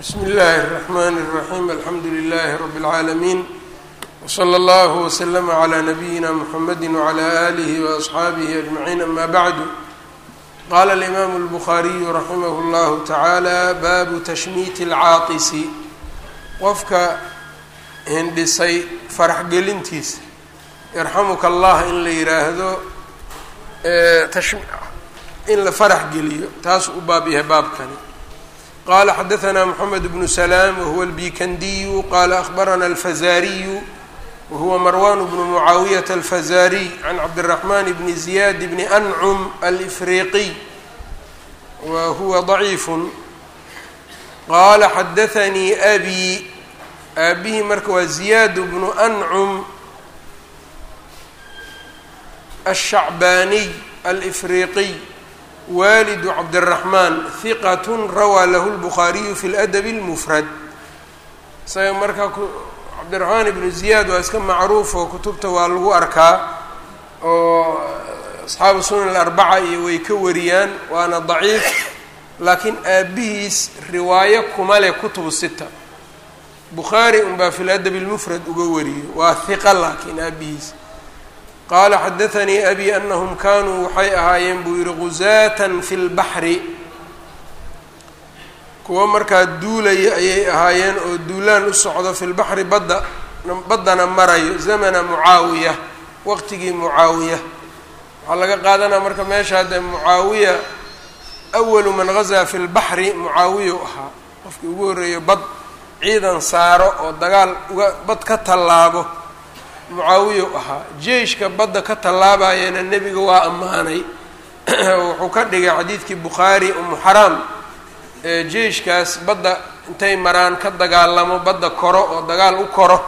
bsmi اllahi الرحmn الرaحيم alxamdu لlh رb العaalمين وslى اllه وslm عlى نbyina mحamedi وعlى آlih وأصxaabih أجمعين ama bعd qala الإmam الbخariي raximh اllah taعalى babu tashmiit الcaaqisi qofka hindhisay farax gelintiisa yarxamuka allah in la yihaahdo in la farax geliyo taas u baab yahay baabkani qala xadaثna mحamed bnu slاm whuwa اlbikandiyu qala akhbarana alfazariyu wahuwa marwan bnu mucaawiyaة alfazariy can cabdالرaحman bni ziyad bni ancum alfriqiy wa huwa ضaciif qala xadaثanii abi aabihii marka waa ziyad bnu ancum الshacbaniy alfriqiy walidu cabdiraxmaan hiqatun rawaa lahu lbukhaariyu fi ladabi اlmufrad isaga markaa cabdiraxmaan ibnu ziyaad waa iska macruuf oo kutubta waa lagu arkaa oo asxaabu sunan alarbaca iyo way ka wariyaan waana daciif laakiin aabihiis riwaayo kuma leh kutubu sita bukhaari unbaa fi ladabi اlmufrad uga wariyo waa hiqa laakiin aabihiis qaala xadaثanii abi anahum kanuu waxay ahaayeen buu yihi guzaatan fi اlbaxri kuwo markaa duulaya ayay ahaayeen oo duulaan u socdo fi lbaxri badda baddana marayo zamana mucaawiya waqtigii mucaawiya waxaa laga qaadanaa marka meesha haddee mucaawiya awalu man gazaa fi lbaxri u ahaa qofkii ugu horreeyo bad ciidan saaro oo dagaal uga bad ka tallaabo mucaawiya u ahaa jeyshka badda ka tallaabayana nebiga waa ammaanay. Wuxuu ka dhigay xadiidkii bukhaari umu xaraam jeyshkaas badda intay maraan ka dagaalamo badda koro oo dagaal u koro.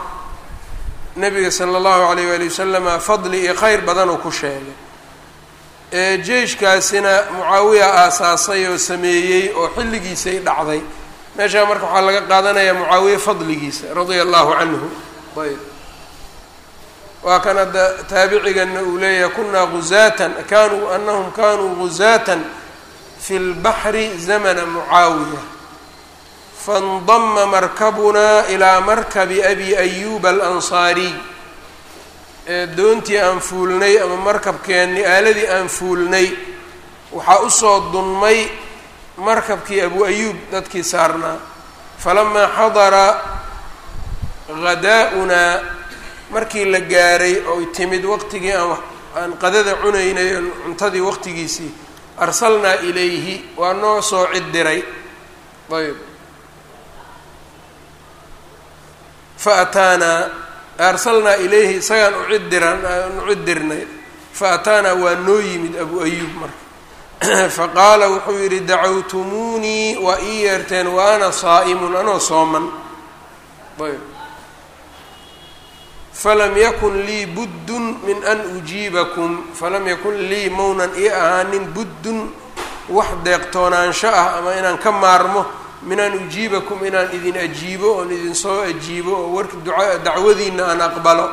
Nebiga sala allahu alayh waali wasalama fadli iyo kheyr badan uu ku sheegay. Jeyshkaasina mucaawiya aasaasay oo sameeyey oo xilligiisay dhacday. Meeshaa marka waxaa laga qaadanayaa mucaawiya fadligiisa radia allahu canhu ayb waa kan hadda taabicigana uu leeyahay kunaa guzaatan kanuu anahum kanuu guzaatan fi lbaxri zamana mucaawiya. Faاndama markabunaa ilaa markabi abi ayuba alansaariy ee doontii aan fuulnay ama markabkeenni aaladii aan fuulnay waxaa u soo dunmay markabkii abu ayuub dadkii saarnaa. Falamaa xadara hadaa'unaa markii la gaaray oy timid waqtigii aan aan qadada cunaynay cuntadii waqtigiisii arsalnaa ilayhi waa noo soo cid diray ayb fa ataanaa arsalnaa ilayhi isagaan u cid diran aan u cid dirnay fa ataanaa waa noo yimid abu ayuub marka. Faqaala wuxuu yidhi dacawtumuunii waa ii yeerteen wa ana saa'imun anoo sooman. Ayb falam yakun lii buddun min an ujiibakum. Falam yakun lii maunan ii ahaanin buddun. Wax deeqtoonaansho ah ama inaan ka maarmo min an ujiibakum inaan idin ajiibo oon idin soo ajiibo oo warki duca dacwadiina aan aqbalo.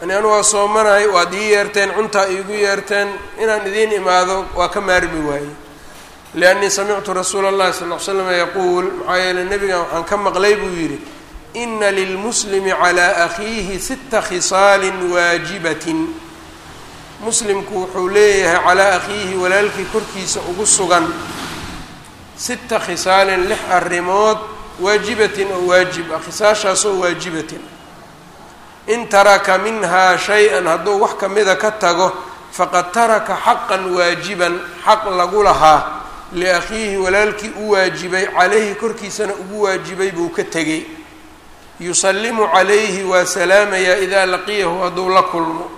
Yani anu waa soomanahay waad ii yeerteen cuntaa iigu yeerteen inaan idiin imaado waa ka maarmi waaye liannii samictu rasuula allahi sal l slam yaquul maxaa yeele nebigan waxaan ka maqlay buu yidhi ina lilmuslimi calaa akhiihi sita khisaalin waajibatin. Muslimku wuxuu leeyahay calaa akhiihi walaalkii korkiisa ugu sugan sita khisaalin lix arrimood waajibatin oo waajib ah khisaashaasoo waajibatin. In taraka minhaa shay-an hadduu wax kamida ka tago faqad taraka xaqan waajiban xaq lagu lahaa. Liakhiihi walaalkii u waajibay calayhi korkiisana ugu waajibay buu ka tegay yusallimu calayhi waa salaamayaa idaa laqiyahu hadduu la kulmo.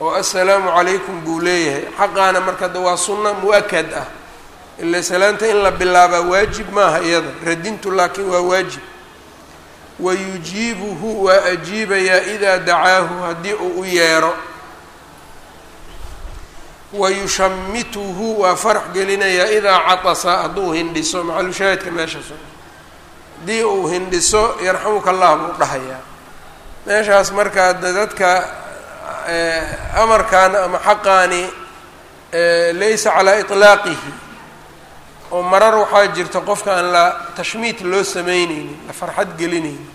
oo assalaamu calaykum buu leeyahay. Xaqaana marka da waa sunno mu'akad ah. Ila salaanta in la bilaabaa waajib maaha iyada. Radintu laakiin waa waajib. Wa yujiibuhu waa ajiibayaa idaa dacaahu haddii uu u yeero. Wa yushamituhu waa farax gelinayaa idaa catasa hadduu hindhiso. Maxalushaahidka meeshaas haddii uu hindhiso yarxamuka allah buu dhahayaa meeshaas markaa dadka amarkan ama xaqaani laysa calaa iطlaaqihi oo marar waxaa jirta qofka aan la tashmiit loo sameyneynin la farxad gelinaynin.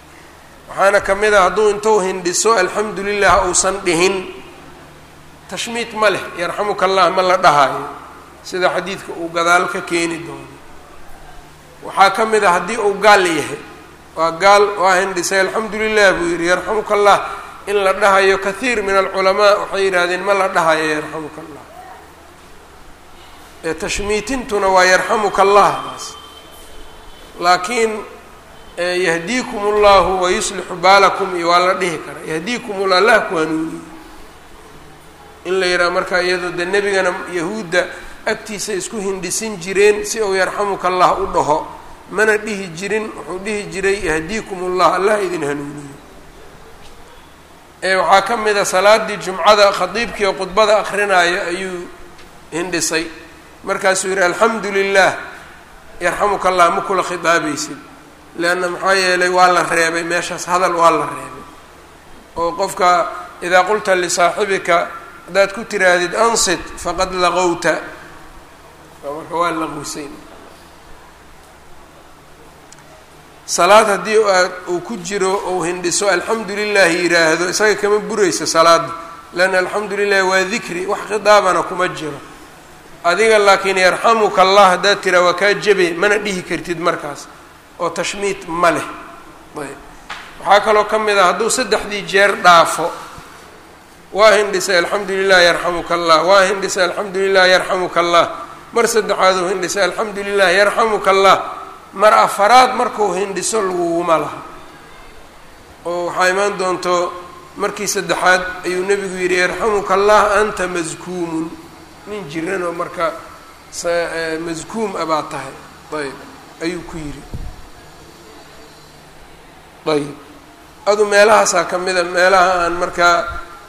Waxaana ka mid a hadduu intuu hindhiso alxamdu lilah uusan dhihin tashmiit ma leh yarxamuka allah ma la dhahayo sida xadiidka uu gadaal ka keeni doono waxaa ka mid a haddii uu gaal yahay waa gaal waa hindhisay alxamdu lilah buu yidhi yarxamuka allah in la dhahayo kathiir min alculamaa waxay yidhaahdeen ma la dhahayo yarxamuka allah ee tashmiitintuna waa yarxamuka allah taas laakiin yahdiikum ullahu wayuslixu baalakum iyo waa la dhihi karaa. Yahdiikum ul allah ku hanuuniye in la yidhaha marka iyadoo dee nebigana yahuudda agtiisa isku hindhisin jireen si uu yarxamuka allah u dhaho. Mana dhihi jirin wuxuu dhihi jiray yahdiikum ullah allah idin hanuuniyo. Ee waxaa ka mid a salaadii jumcada khadiibkii oo khudbada akrinaayo ayuu hindhisay. Markaasuu yidhi alxamdu lilah yarxamuka allah ma kula khidaabaysid. Leanna maxaa yeelay waa la reebay meeshaas hadal waa la reebay. Oo qofka idaa qulta lisaaxibika haddaad ku tiraahdid ansit faqad laqowta marka waa laqwisay salaad haddii aad uu ku jiro ou hindhiso alxamdu lilahi yidhaahdo isaga kama buraysa salaada leanna alxamdu lilahi waa dikri wax khidaabana kuma jiro. Adiga laakiin yarxamuka allah haddaad tiraa waa kaa jebe mana dhihi kartid markaas oo tashmiit ma leh. Ayb. Waxaa kaloo ka mid ah hadduu saddexdii jeer dhaafo waa hindhisay alxamdu lilah yarxamuka allah waa hindhisay alxamdu lilah yarxamuka allah mar saddexaaduu hindhisay alxamdu lilah yarxamuka allah mar afaraad markuu hindhiso laguguma laha. Oo waxaa imaan doonto markii saddexaad ayuu nebigu yidhi yarxamuka allah anta maskuumun nin jiran oo marka maskuum a baa tahay. Ayb ayuu ku yidhi. Ayb adu meelahaasaa ka mida meelaha aan markaa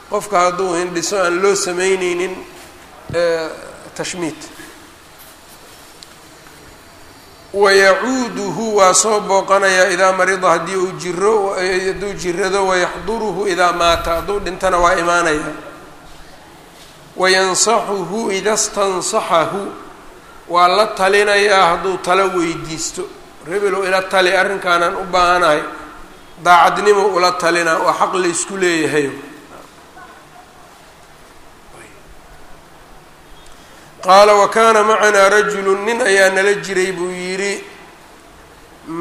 qofka hadduu hindhiso aan loo sameyneynin tashmiit wayacuuduhu waa soo booqanayaa idaa marida haddii uu jiro hadduu jirado wayaxduruhu idaa maata hadduu dhintana waa imaanaya. Wayansaxuhu ida stansaxahu waa la talinayaa hadduu talo weydiisto. Rebelow ila tali arrinkaanaan u baahanahay daacadnimo ula talina waa xaq la isku qaala wa kaana macanaa rajulu nin ayaa nala jiray buu yidhi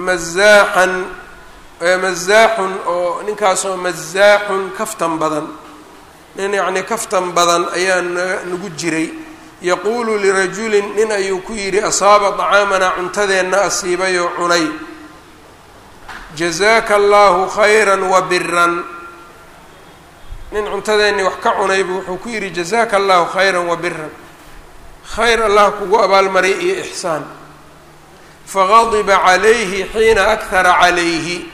mazaaxan mazaaxun oo ninkaasoo mazaaxun kaftan badan nin yacnii kaftan badan ayaa nagu jiray. Yaquulu lirajulin nin ayuu ku yidhi asaaba dacaamanaa cuntadeenna asiibayoo cunay. Jazaaka allahu khayran wa biran nin cuntadeennii wax ka cunaybu wuxuu ku yidhi jazaaka allahu khayran wa biran khayr allah kugu abaalmaray iyo ixsaan. Faqadiba calayhi xiina akhara calayhi.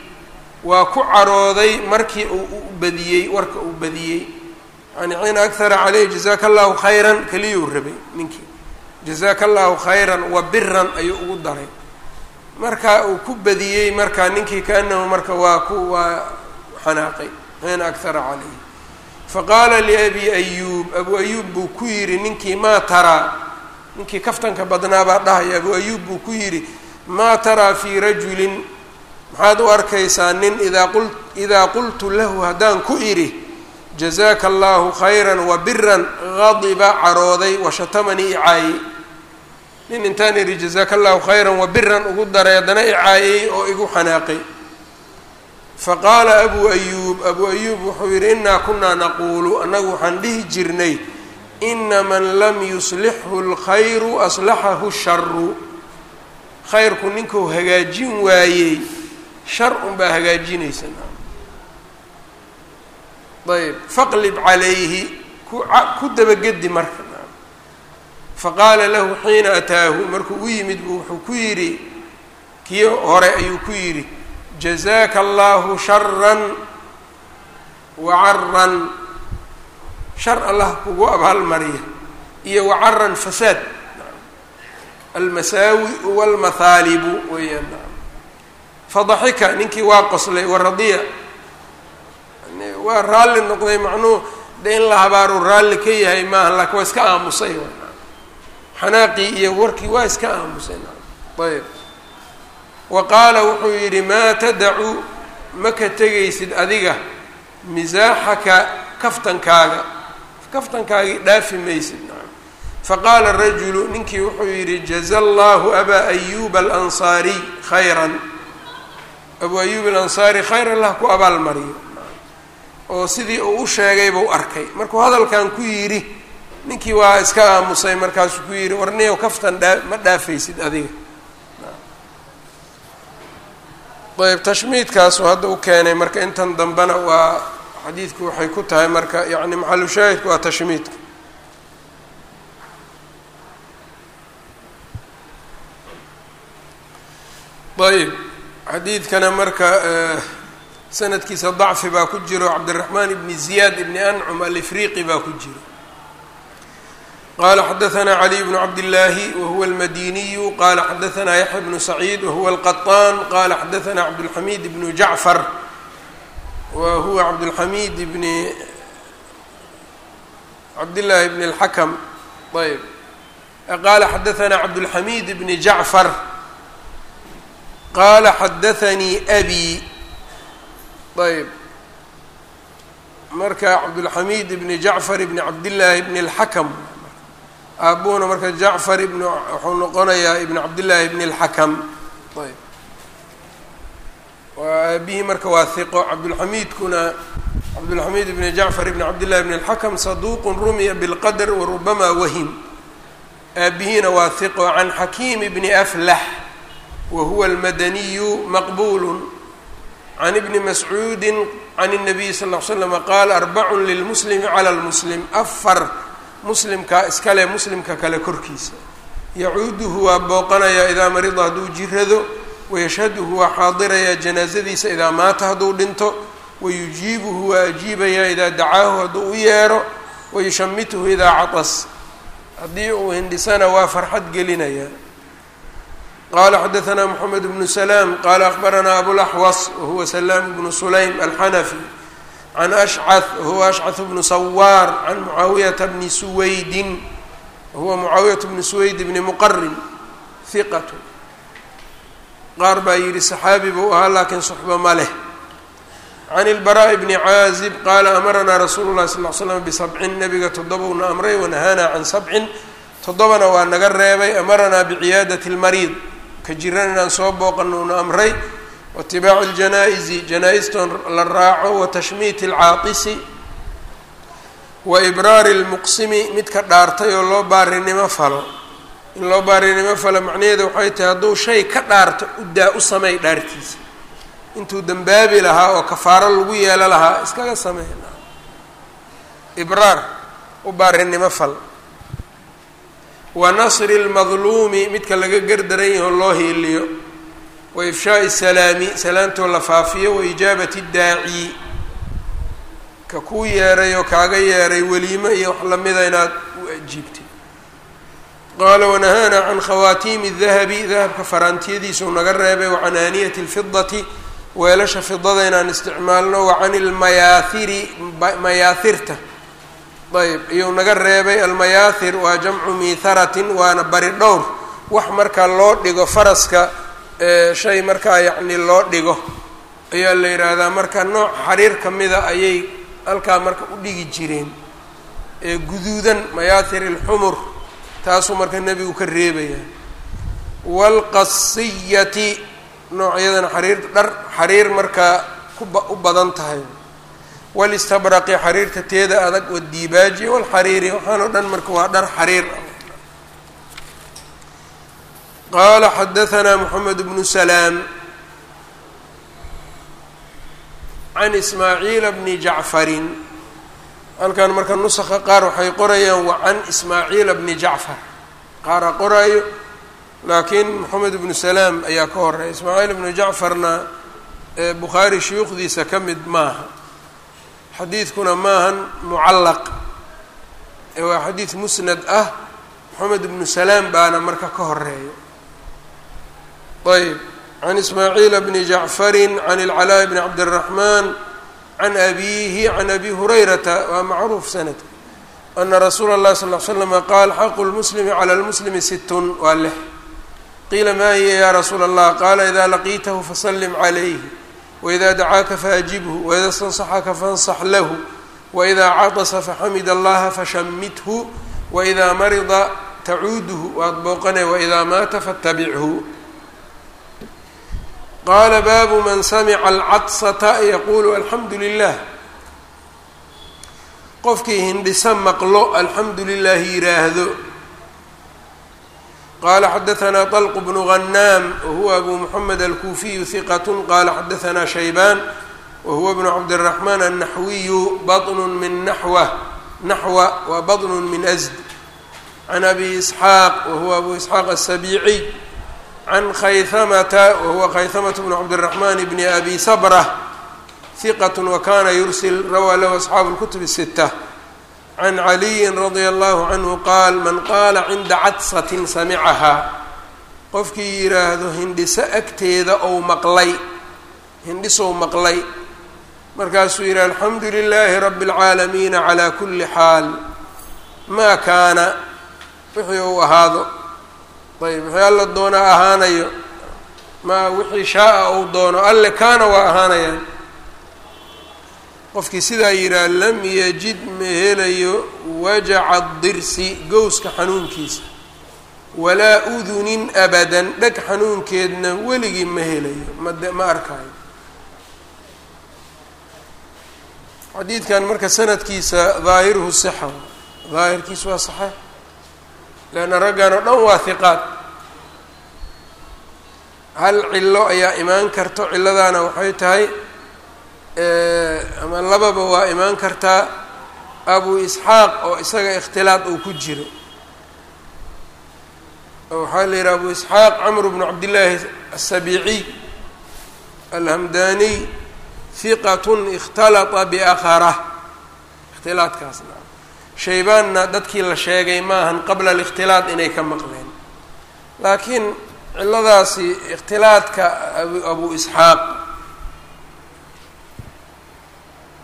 Waa ku carooday markii uu u badiyey warka uu badiyey. Yani xiina akhara calayhi jazaaka allahu khayran keliyuu rabay ninkii. Jazaaka allahu khayran wa biran ayuu ugu daray. Marka uu ku badiyey marka ninkii kaanahu marka waa ku waa xanaaqay xiina akhara calayhi. Faqaala liabi ayuub abu ayuub buu ku yidhi ninkii maa taraa ninkii kaftanka badnaa baa dhahaya abu ayuub buu ku yidhi maa taraa fii rajulin? Maxaad u arkaysaa nin idaa qul idaa qultu lahu haddaan ku idhi jazaaka allahu khayran wa biran qadiba carooday washatamanii icaayey nin intaan idhi jazaaka allahu khayran wa biran ugu daray haddana icaayey oo igu xanaaqay faqaala abu ayuub abu ayuub wuxuu yidhi innaa kunaa naquulu annagu waxaan dhihi jirnay ina man lam yuslixhu lkhayru aslaxahu sharu khayrku ninkuu hagaajin waayey shar unbaa hagaajinaysa ayb faqlib calayhi ku dabagedi marka faqaala lahu xiina ataahu markuu u yimid buu wuxuu ku yidhi kii hore ayuu ku yidhi jazaaka allahu sharan wacaran shar allah kugu abaalmariya iyo wacaran fasaad. Almasaawi walmathaalibu weeyaan. Fadaxika ninkii waa qoslay waradiya waa raalli noqday macnuhu de in la habaaruu raalli ka yahay maaha laakiin waa iska aamusay. Xanaaqii iyo warkii waa iska aamusay. Ayb wa qaala wuxuu yidhi maa tadacu ma ka tegaysid adiga misaaxaka kaftankaaga kaftankaagii dhaafi maysid faqaala rajulu ninkii wuxuu yidhi jaza allahu abaa ayuba alansaariy khayran. Abuu ayuub alansaari khayr allah ku abaalmariyo oo sidii uu u sheegay buu arkay. Markuu hadalkan ku yidhi ninkii waa iska aamusay markaasuu ku yidhi warniyow kaftan dhaa ma dhaafaysid adiga. Ayb tashmiidkaasu hadda u keenay marka intan dambena waa xadiidku waxay ku tahay marka yani maxalushaahidku waa ah tashmiidka. Ayb xadiidkana marka eh, sanadkiisa dacfi baa ku jiro cabdiraxmaan ibni ziyaad ibni ancum alifriqi baa ku jiro. Qala xadaanaa caliy bnu cabdillaahi wahuwa almadiniyu qala xadaanaa yaxya bnu saciid wahuwa alqaطaan qala xadaanaa cabdulxamiid ibnu jacfar wa huwa cabdulxamid bni cabdillaahi bni اlxakm ayb qala xadaثna cabdulxamid bni jacfar qala xadaثanii abi ayb marka cabdulxamid bni jacfar bni cabdillaahi bni اlxakm aabuhuna marka jacfar ibn wuxuu noqonayaa ibn cabdillaahi ibn اlxakam ayb aabihii marka waa hiqo cabdulxamiidkuna cabdulxamiid ibn jacfar ibn cabdillahi ibn اlxakam saduuqu rumiya bilqadr warubama wahim aabihiina waa hiqo can xakiim bni aflax wa huwa almadaniyu maqbulu can ibni mascuudi can الnabiy sal ll ly slama qaal arbacun lilmuslimi clى lmuslim afar muslimkaa iskale muslimka kale korkiisa yacuuduhu waa booqanayaa idaa marida hadduu jirado wayashhaduhu waa xaadirayaa janaasadiisa idaa maata hadduu dhinto wayujiibuhu waa ajiibayaa idaa dacaahu hadduu u yeero wayushamituhu idaa catas haddii uu hindhisana waa farxad gelinayaa qala xadaثna mxamed bnu slaam qala akbaranaa abulaxwas wahuwa salaam bnu sulaym alxanafi can ashcah wahuwa ashcaث bnu sawaar can mucaawiyata bni suwaydin wahuwa mucaawiyat bni suwayd bni muqarin hiqat qaar baa yidhi saxaabi buu ahaa laakiin suxba ma leh. Can ilbaraa'i bni caazib qaala amaranaa rasuulu llahi sal l slam bisabcin nebiga toddoba uuna amray wanahaanaa can sabcin. Toddobana waa naga reebay amaranaa biciyaadati lmariid ka jiran inaan soo booqanuuna amray watibaacu ljanaa-isi janaa-istoon la raaco wa tashmiiti alcaaqisi wa ibraari lmuqsimi midka dhaartay oo loo baarinimo falo in loo baarinimo fala macnaheeda waxay tahay hadduu shay ka dhaarto udaa u sameey dhaartiisa. Intuu dembaabi lahaa oo kafaaro lagu yeelo lahaa iskaga sameey ibraar u baarinimo fal. Wa nasri lmadluumi midka laga gardaran yaho loo hiiliyo. Wa ifshaai salaami salaantoo la faafiyo. Wa ijaabati daaci ka kuu yeeray oo kaaga yeeray weliimo iyo wax lamida inaad u ajiibtid qaala wanahaana can khawaatiimi dahabi dahabka faraantiyadiisau naga reebay wa can aaniyati اlfidati weelasha fidada inaan isticmaalno wa can ilmayaahiri mayaahirta ayb iyuu naga reebay almayaahir waa jamcu miitharatin waana bari dhowr wax markaa loo dhigo faraska shay markaa yacni loo dhigo ayaa la yidhaahdaa marka nooc xariir ka mida ayay halkaa marka u dhigi jireen ee guduudan mayaahir ilxumur taasuu marka nebigu ka reebaya waalqasiyati noocyadana xariir dhar xariir markaa kuba u badan tahay. Walistabraqi xariirta teeda adag wadiibaaji walxariiri waxaan o dhan marka waa dhar xariir. Qaala xadahanaa moxamed bnu salaam can ismaaciila bni jacfarin halkan marka nusaka qaar waxay qorayaan wa can ismaaciila bni jacfar. Qaara qoraayo laakiin moxamed ibnu salaam ayaa ka horeya ismaaciil ibnu jacfarna bukhaari shuyuukhdiisa ka mid maaha. Xadiidkuna maahan mucallaq. Waa xadiid musnad ah moxamed ibnu salaam baana marka ka horreeya ayb can ismaaciila bni jacfarin can ilcalaaءi bni cabdiraxmaan can abiihi can abi hurayrata waa macruuf sanadka ana rasuula اllahi sal ly slama qaal xaqu lmuslimi cala lmuslimi sittun waa lix qiila maa hiya yaa rasuula allah qaala idaa laqiitahu fasallim calayhi waidaa dacaaka faajibhu waida stansaxaka fansax lahu waidaa catasa faxamid allaha fashamithu waidaa marida tacuuduhu waad booqane waidaa maata fattabichu qaala baabu man samica alcadsata yaqulu alxamdu lilah qofkii hindhisa maqlo alxamdu lilah yiraahdo qala xadaثna طlq bn غnaam whuwa abu mحamed alkuufiyu hiqat qala xadaثna shaybaan wahuwa bn cabdالرaحman الnaxwiyu baطn min naxw naxwa wa baطn min asd can abi isxaaq wahuwa abu isxaaq الsabiiciy can khayhamata wahuwa khayhamata bn cabdالرaحman bn abi sabrة hiqat wakana yursil rawaa lahu asxaabu اlkutb الsitة can caliyi radia allahu canhu qaal man qaala cinda cadsatin samicahaa qofkii yidhaahdo hindhiso agteeda ou maqlay hindhisou maqlay markaasuu yidhi alxamdu lilaahi rabi اlcaalamiina calaa kuli xaal maa kaana wixii uu ahaado ayb wixii alla doona ahaanayo. Maa wixii shaaa uu doono alle kaana waa ahaanayaan qofkii sidaa yidhaah lam yajid ma helayo wajaca dirsi gowska xanuunkiisa. Walaa udunin abadan dheg xanuunkeedna weligii ma helayo. Made ma arkaayo. Xadiidkan marka sanadkiisa daahiruhu sixa daahirkiisu waa saxeix leanna raggan oo dhan waa hiqaad hal cilo ayaa imaan karto ciladaana waxay tahay ama lababa waa imaan kartaa abu isxaaq oo isaga ikhtilaad uu ku jiro. Oo waxaa la yidhi abu isxaaq camr bnu cabdillaahi aلsabiiciy alhamdaniy hiqatun ikhtalata biakharah ikhtilaadkaasna shaybaanna dadkii la sheegay maahan qabla alikhtilaad inay ka maqleen. Laakiin ciladaasi ikhtilaadka abu isxaaq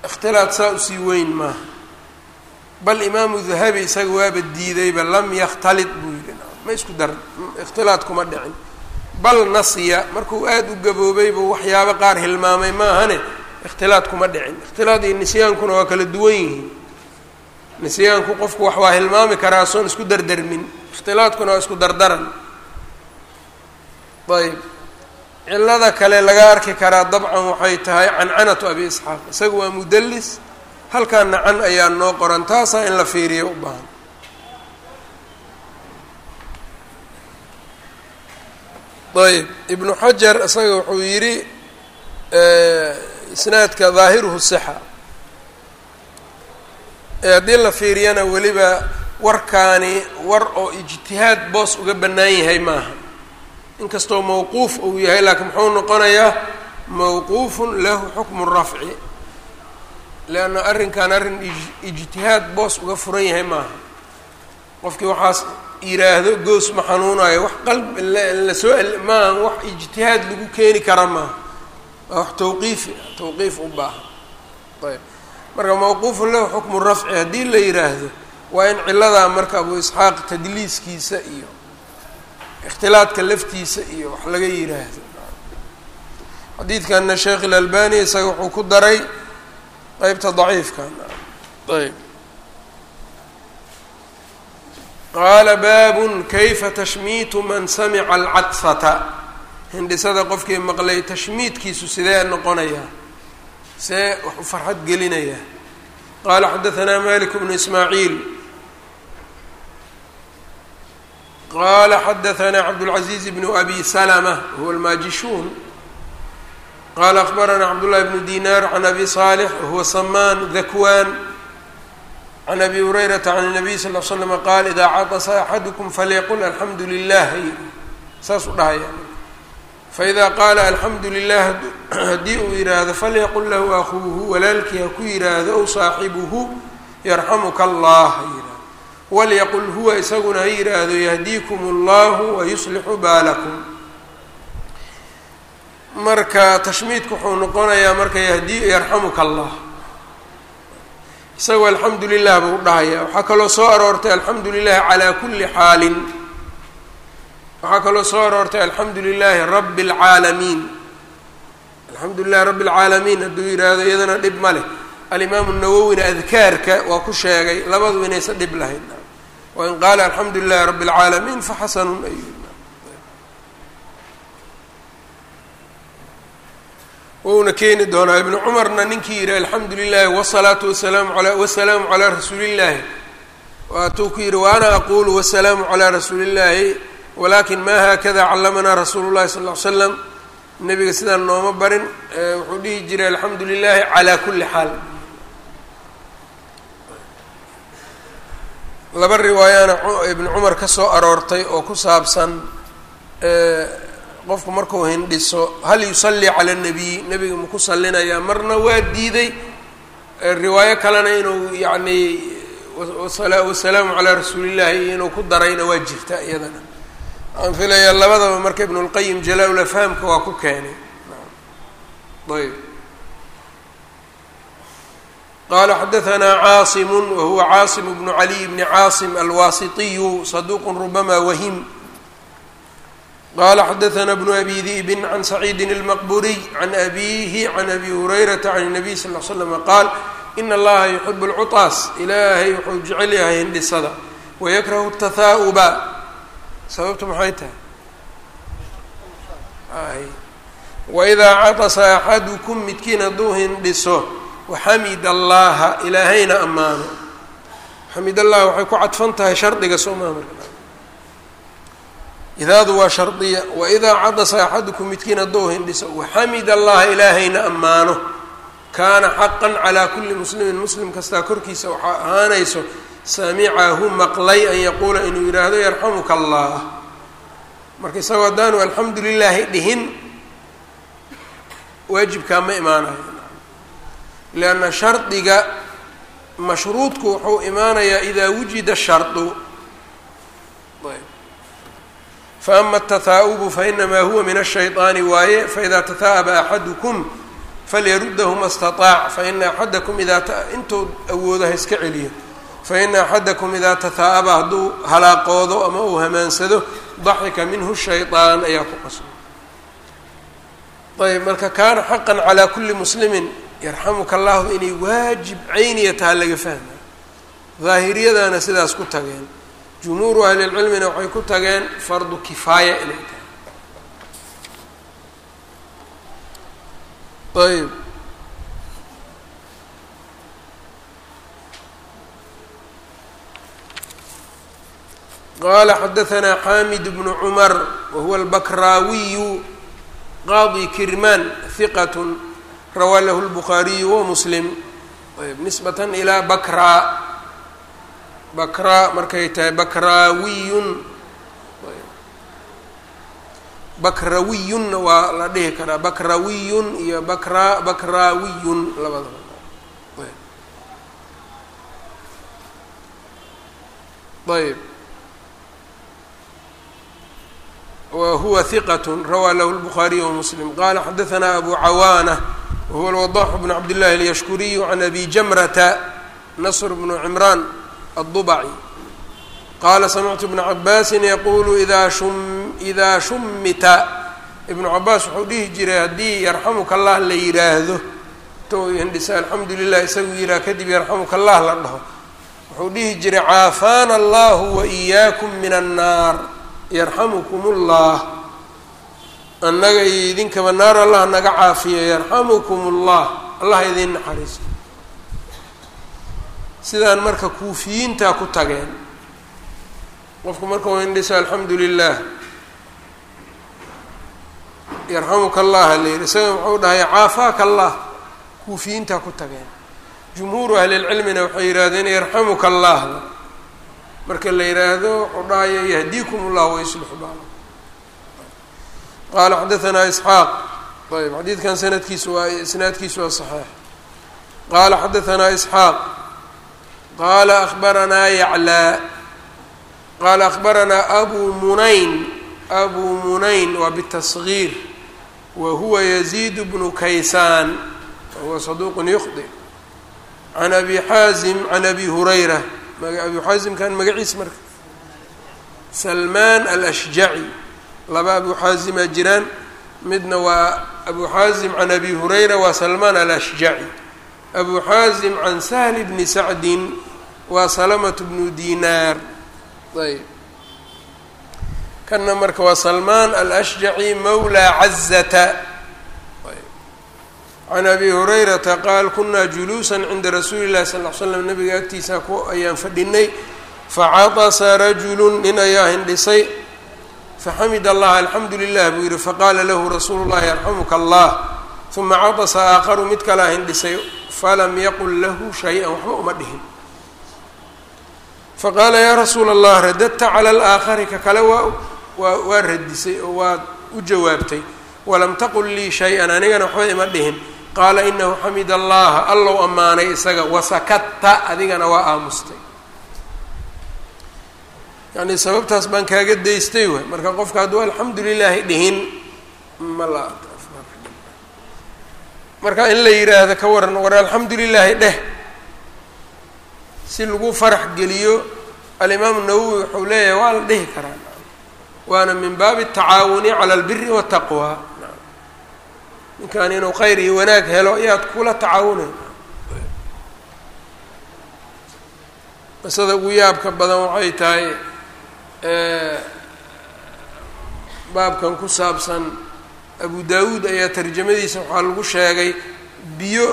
ikhtilaad saa u sii weyn maaha bal imaamu dahabi isaga waaba diidayba lam yakhtalid buu yidhi ma isku dar ikhtilaad kuma dhicin. Bal nasiya markuu aada u gaboobaybu waxyaabo qaar hilmaamay maahane ikhtilaad kuma dhicin. Ikhtilaad iyo nisyaankuna waa kala duwan yihiin nisyaanku qofku wax waa hilmaami karaa soon isku dardarmin ikhtilaadkuna waa isku dardaran. Ayb cilada kale laga arki karaa dabcan waxay tahay cancanatu abi isxaaq isaga waa mudallis halkaana can ayaa noo qoran taasaa in la fiiriyo u baahan. Ayb ibnu xajar isaga wuxuu yidhi isnaadka daahiruhu sixa haddii la fiiriyana weliba warkaani war oo ijtihaad boos uga bannaan yahay maaha. Inkastoo mawquuf uu yahay laakiin muxuu noqonayaa mawquufun lahu xukmu rafci leanna arrinkan arrin ijtihaad boos uga furan yahay maaha. Qofkii waxaas yiraahdo goos ma xanuunayo wax qalb la soo maaha wax ijtihaad lagu keeni kara maaha. Waa wax tawqiifi tawqiif u baahan. Ayb marka mawquufun lahu xukmu rafci haddii la yiraahdo waa in ciladaa marka abu isxaaq tadliiskiisa iyo ikhtilaadka laftiisa iyo wax laga yiraahdo. Xadiidkanna sheekh ilalbani isaga wuxuu ku daray qeybta daciifkan ayb. Qaala baabun kayfa tashmiitu man samica alcadsata hindhisada qofkii maqlay tashmiidkiisu sidee noqonayaa see wax u farxad gelinayaa qaala xadahanaa malik bnu ismaaciil qala xadahanaa cabdاlcaزiiz bnu abi slmة huwa almaajishuun qala akbaranaa cabdullahi bnu dinar can abi صaalix wahuwa samaan dakwan can abi hurayrata can الnabiy sal l slm qaal idaa caطsa axadukum falyaqul alxamdu lilah saas u dhahaya faida qaala alxamdu lilah haddii uu yihaahdo falyaqul lahu akuuhu walaalkii ha ku yihaahdo ow saaxibuhu yarxamuka allah ha walyaqul huwa isaguna ha yidhaahdo yahdiikum allahu wayuslixu baalakum marka tashmiidku wuxuu noqonayaa marka yahdi yarxamuka allah isagoo alxamdu lilah buu dhahaya waxaa kaloo soo aroortay alxamdu lilahi calaa kulli xaalin waxaa kaloo soo aroortay alxamdu lilaahi rabbi اlcaalamiin alxamdu lilahi rabbi اlcaalamiin hadduu yidhaahdo iyadana dhib ma leh alimaamu nawowina adkaarka waa ku sheegay labadu inaysan dhib lahayn wain qaala alxamdu lilahi rabbi اlcaalamiin faxasanun ay wouna keeni doonaa ibnu cumarna ninkii yidhi alxamdu lilahi wsalaatu wasalaamu ala wasalaamu calaa rasuuli llahi waatuu ku yidhi waana aqulu wasalaamu calaa rasuuli llahi walakin ma hakada callamanaa rasuulu llahi sal ly slam nebiga sidaan nooma barin wuxuu dhihi jiray alxamdu lilahi calaa kuli xaal laba riwaayana ibnu cumar ka soo aroortay oo ku saabsan qofku markuu hindhiso hal yusallii cala اnabiy nebiga maku salinayaa marna waa diiday riwaayo kalena inuu yacni wasalaamu calaa rasuuli llahi inuu ku darayna waa jirta iyadana waxaan filayaa labadaba marka ibn اlqayim jalaa-ulafhaamka waa ku keenay ayb qala xadaanaa caasim wahuwa caasim bnu caliy bni caasim alwaasitiyu saduq rubama wahim qala xadaana bnu abi di'bin can saciidin اlmaqburiy can abihi can abi hurayrata can الnabiy sal l slama qaal ina allaha yuxibu اlcuطaas ilaahay wuxuu jecel yahay hindhisada wayakrahu اtahaa'uba sababtu maxay tahay? Waidaa catasa axadukum midkiin hadduu hindhiso waxamid allaha ilaahayna ammaano. Xamid allah waxay ku cadfan tahay shardiga soomaa marka. Idaadu waa shardiya waidaa cadasa axadukum midkiin hadduu hindhiso waxamid allaha ilaahayna ammaano. Kaana xaqan calaa kulli muslimin muslim kastaa korkiisa waxaa ahaanayso samicahu maqlay an yaquula inuu yidhaahdo yarxamuka allah marka isagoo haddaanu alxamdu lilaahi dhihin waajibkaa ma imaanayo. Lianna shardiga mashruudku wuxuu imaanayaa idaa wujida shardu. Faama atahaa'ubu fainamaa huwa min ashayطaani waaye faida tahaa'aba axadukum falyarudahu ma staطaac faina axadakum idaa intuu awoodo ha iska celiyo faina axadakum idaa tahaa'aba hadduu halaaqoodo ama uu hamaansado daxika minhu shayطaan ayaa ku qasba ayb marka kaana xaqan calaa kuli muslimin yarxamuka allahu inay waajib cayniya taha laga fahmay daahiriyadana sidaas ku tageen jumhuuru ahlilcilmina waxay ku tageen fardu kifaaya inay tahay ayb qala xadaanaa xamid bnu cumar wahuwa albakraawiyu qaadi kirman hiqat rawaa lahu lbukhaariyu wamuslim nisbatan ilaa bakraa bakraa markay tahay bakraawiyun bakrawiyunna waa la dhihi karaa bakrawiyun iyo bakra bakraawiyun labadaba ayb whuwa hiqat rawaa lahu lbukhaariyu wmuslim qala xadaanaa abu cawaana wahuwa lwadax bnu cabdillahi alyashkuriyu can abi jamrata nasr bnu cimraan addubaci qaala samictu bna cabaasin yaquulu idaa shumita ibnu cabaas wuxuu dhihi jiray haddii yarxamuka allah la yidhaahdo to yandhisa alxamdu lilah isagu yihaa kadib yarxamuka allah la dhaho wuxuu dhihi jiray caafaana allahu wa iyaakum min annaar yarxamukum اllah annaga iyo idinkaba naar allah naga caafiyo yarxamukum اllah allah idin naxariiso sidaan marka kuufiyiintaa ku tageen qofku markau hindhiso alxamdu lilah yarxamuka allah la yihi isaga muxuu dhahay caafaaka allah kuufiyiintaa ku tageen. Jumhuuru ahlilcilmina waxay yidhahdeen yarxamuka allah marka la yidhaahdo wuxuu dhahaya yahdiikum llah wayuslixu baala qaala xadaanaa isxaaq. Ayb xadiidkan sanadkiisu waa isnaadkiisu waa saxiix. Qaala xadaanaa isxaaq. Qala akbaranaa yaclaa. Qaala akbaranaa abu munayn. Abu munayn waa bitasgiir wa huwa yaziid bnu kaysaan. Wahuwa saduuqun yukhdi. Can abi xaazim can abi hurayra abi xaazimkan magaciis marka. Salmaan alashjaci. Laba abu xaasimaa jiraan. Midna waa abu xaasim can abi hurayra waa salmaan alashjaci. Abu xaasim can sahli bni sacdin waa salamatu bnu dinaar ayb. Kanna marka waa salmaan alashjaci mawla cazata can abi hurayrata qaal kunaa juluusa cinda rasuuli llahi sal l slam nabiga agtiisa ku ayaan fadhinay facatasa rajulu nin ayaa hindhisay faxamid allaha alxamdu lilah buu yihi faqaala lahu rasuulu llahi yarxamuka allah uma catasa aakharu mid kalaa hindhisay falam yaqul lahu shay-an waxba uma dhihin faqaala yaa rasuula allah radadta cala alaakhari ka kale waa waa waa radisay oo waad u jawaabtay walam taqul lii shay-an anigana waxba ima dhihin qaala inahu xamid allaha allow ammaanay isaga wasakatta adigana waa aamustay. Yacni sababtaas baan kaaga daystay waay. Marka qofka hadduu alxamdu lilaahi dhihin ma la marka in la yidhaahdo ka waran war alxamdu lilaahi dheh. Si lagu farax geliyo alimaamu nawowi wuxuu leeyahay waa la dhihi karaa. Waana min baabi atacaawuni cala albiri wataqwa ninkan inuu khayr iyo wanaag helo ayaad kula tacaawunay. Qisada ugu yaabka badan waxay tahay baabkan ku saabsan abu daawuud ayaa tarjamadiisa waxaa lagu sheegay biyo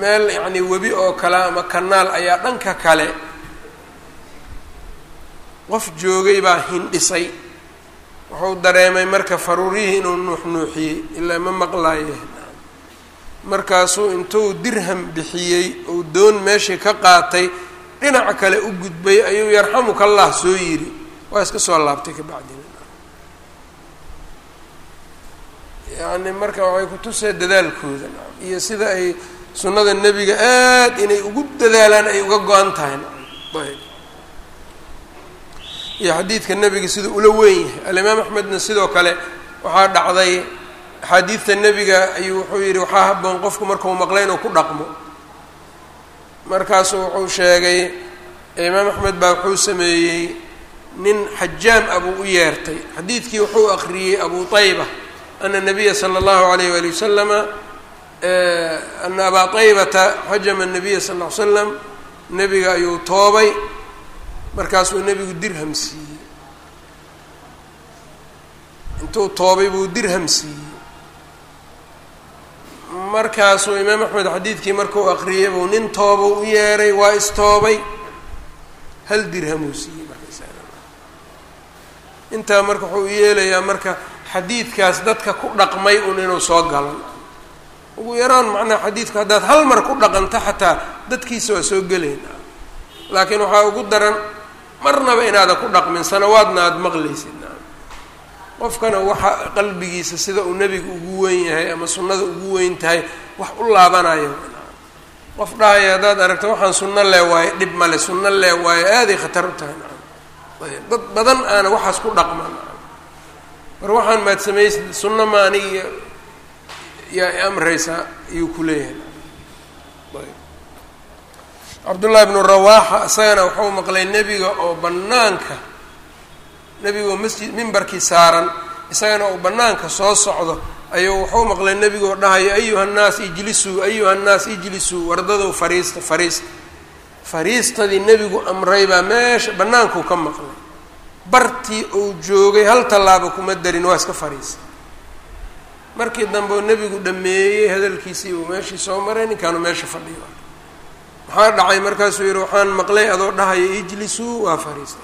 meel yacni webi oo kale ama kanaal ayaa dhanka kale qof joogay baa hindhisay wuxuu dareemay marka faruurihii inuu nuux nuuxiyey ilaa ma maqlaaye markaasuu intuu dirham bixiyey ou doon meeshii ka qaatay dhinaca kale u gudbay ayuu yarxamuka allah soo yidhi waa iska soo laabtay kabacdina yacni marka waxay kutusee dadaalkooda iyo sida ay sunnada nebiga aad inay ugu dadaalaan ay uga go-an tahay ayb iyo xadiidka nebiga siduu ula weyn yahay. Alimaam axmedna sidoo kale waxaa dhacday axaadiidta nebiga ayuu wuxuu yidhi waxaa haboon qofku markuu maqlay inuu ku dhaqmo. Markaasuu wuxuu sheegay imaam axmed baa wuxuu sameeyey nin xajaam ah buu u yeertay. Xadiidkii wuxuu akriyey abu tayba ana nabiya sala allahu alayh waali wasalama ana abaa taybata xajama nabiya sal ll ly slam nebiga ayuu toobay markaasuu nebigu dirham siiyey. Intuu toobay buu dirham siiyey. Markaasuu imaam axmed xadiidkii markuu aqriyay buu nin toobuu u yeeray waa istoobay hal dirhamuu siiyey markaintaa marka wuxuu u yeelayaa marka xadiidkaas dadka ku dhaqmay un inuu soo galo. Ugu yaraan macnaha xadiidku haddaad hal mar ku dhaqanto xataa dadkiisa waa soo gelayna. Laakiin waxaa ugu daran marnaba inaadan ku dhaqmin sanawaadna aada maqlaysid qofkana waxa qalbigiisa sida uu nebiga ugu weyn yahay ama sunnada ugu weyn tahay wax u laabanayo qof dhahaya haddaad aragto waxaan sunno lee waayo dhib male sunno lee waayo aaday khatar u tahay. Dad badan aana waxaas ku dhaqman. Mar waxaan maad samaysid sunno ma aniga yaa amraysaa ayuu ku leeyahay cabdullaahi bnu rawaaxa isagana wuxuu maqlay nebiga oo bannaanka nebiga oo masjid mimbarkii saaran isagana oo bannaanka soo socdo ayuu wuxuu maqlay nebiga oo dhahayo ayuha nnaas ijlisuu ayuha nnaas ijlisuu wardadow fariista fariista fariistadii nebigu amray baa meesha bannaankuu ka maqlay. Bartii uu joogay hal tallaaba kuma darin waa iska fariista. Markii dambe oo nebigu dhameeyey hadalkiisii uu meeshii soo maray ninkaanu meesha fadhiyo maxaa dhacay markaasuu yidhi waxaan maqlay adoo dhahayo ijlisuu waa fariista.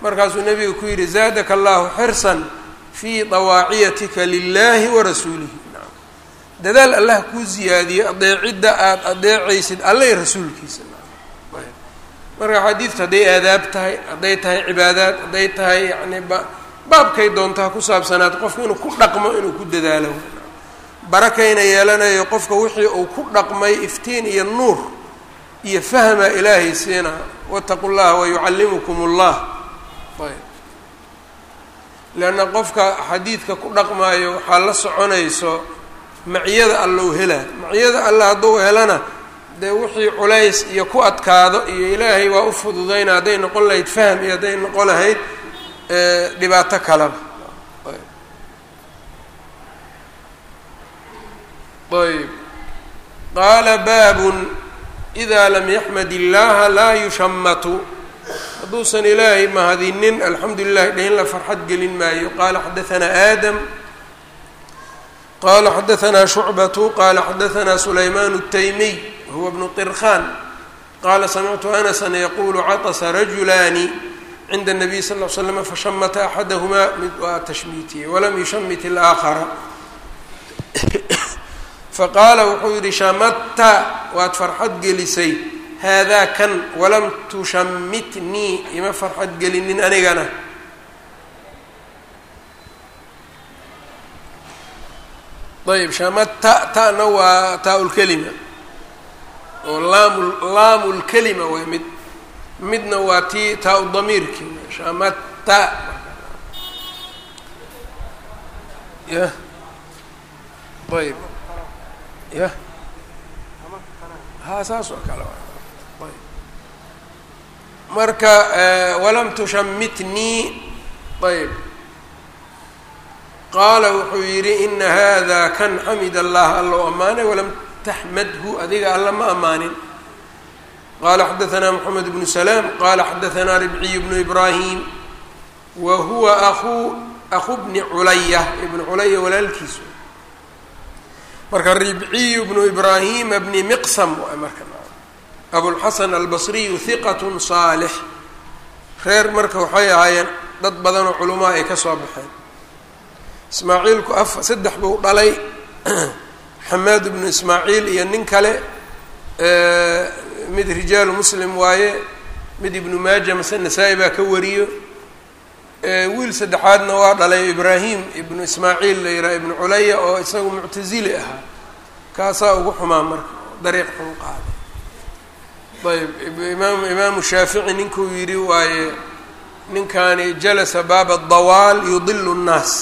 Markaasuu nebiga ku yidhi zaadaka allahu xirsan fii dawaaciyatika lilahi wa rasuulihi. Dadaal allah kuu ziyaadiyo adeecidda aada adeecaysid allay rasuulkiisa. Marka xadiidtu hadday aadaab tahay hadday tahay cibaadaad hadday tahay yacni ba baabkay doontaa ku saabsanaad qofku inuu ku dhaqmo inuu ku dadaalo barakayna yeelanayo qofka wixii uu ku dhaqmay iftiin iyo nuur iyo fahma ilaahay siina. Wataqu llaha wayucallimukum allah ayb. Leanna qofka xadiidka ku dhaqmaayo waxaa la soconayso maciyada allow helaa maciyada alla hadduu helana dee wixii culays iyo ku adkaado iyo ilaahay waa u fududayna hadday noqon lahayd fahm iyo hadday noqon lahayd dhibaato kaleba ayb qaala baabun إida lam yaxmad illaha laa yushamatu hadduusan ilaahay mahadinin alxamdu lilahi dhahin la farxad gelin maayo qaala xadaanaa aadam qala xadaanaa shucbatu qala xadaanaa sulayman الtaymiy huwa bnu طirkhan qala samictu anasa yaqulu caطsa rajulaani cinda الnabiy sal ll ly slam fashamata axadahumaa mid waa tashmiitiye walam yushamit اlآakhara faqaala wuxuu yidhi shamata waad farxad gelisay. Haadaa kan walam tushamitnii ima farxad gelinin anigana. Ayb shamata ta'na waa taa-ulkelima oo laamu laamu lkelima waa mid midna waa tii taa-u ya ayb ya. Ha saas oo kale ayb. Marka walam tushamitnii ayb. Qaala wuxuu yidhi ina hada kan xamid allah allow ammaanay walam taxmadhu adiga alla ma ammaanin. Qala xadaanaa moxamed bnu salaam qala xadaanaa ribciy bnu ibraahim wa huwa aku aku bni culaya ibnu culaya walaalkiisu marka ribciyu bnu ibraahima bni miqsam marka abulxasan albasriyu hiqat saalix. Reer marka waxay ahaayeen dad badanoo culumaa ay ka soo baxeen. Ismaaciilku af saddex buu dhalay. Xamaad bnu ismaaciil iyo nin kale mid rijaalu muslim waaye mid ibnu maaja mase nasaa-i baa ka wariyo wiil saddexaadna waa dhalay ibraahim ibnu ismaaciil la yidhaha ibnu culaya oo isagu muctasili ahaa kaasaa ugu xumaa marka dariiq xun qaaday. Ayb imaam imaamu shaafici ninkuu yidhi waaye ninkani jalasa baaba dawaal yudilu nnaas